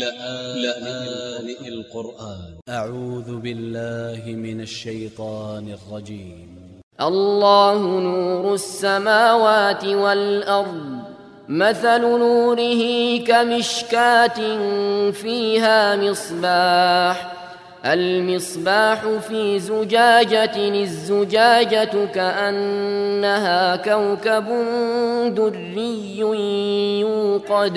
لآن القرآن. أ ع و ذ ب ا ل ل ه من ا ل ش ي ط ا ن ا ل ج ي م الله نور السماوات والأرض مثل نوره كمشكاة فيها مصباح. المصباح في زجاجة الزجاجة كأنها كوكب دري يوقد.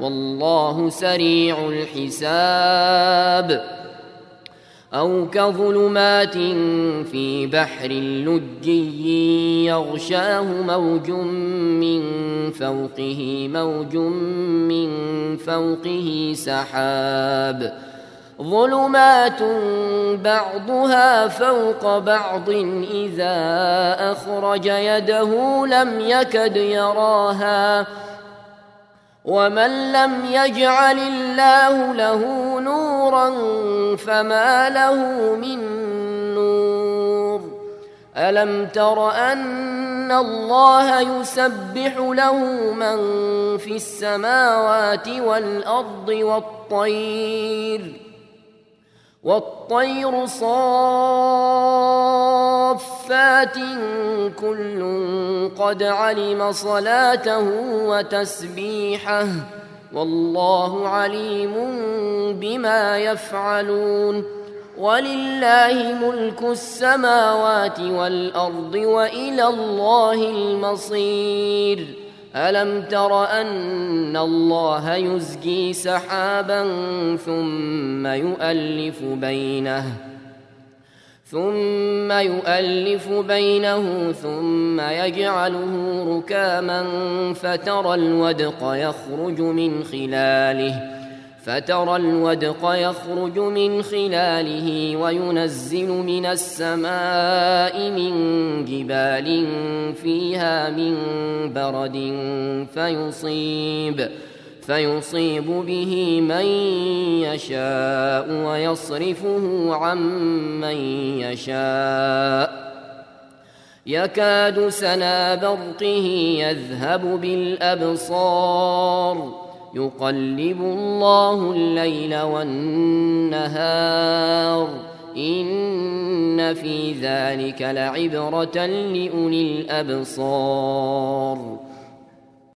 والله سريع الحساب. أو كظلمات في بحر لجي يغشاه موج من فوقه موج من فوقه سحاب. ظلمات بعضها فوق بعض إذا أخرج يده لم يكد يراها. ومن لم يجعل الله له نورا فما له من نور الم تر ان الله يسبح له من في السماوات والارض والطير والطير صافات كل قد علم صلاته وتسبيحه والله عليم بما يفعلون ولله ملك السماوات والأرض وإلى الله المصير. ألم تر أن الله يزجي سحابا ثم يؤلف بينه ثم يؤلف بينه ثم يجعله ركاما فترى الودق يخرج من خلاله فترى الودق يخرج من خلاله وينزل من السماء من جبال فيها من برد فيصيب فيصيب به من يشاء ويصرفه عن من يشاء. يكاد سنا برقه يذهب بالأبصار. يقلب الله الليل والنهار. إن في ذلك لعبرة لأولي الأبصار.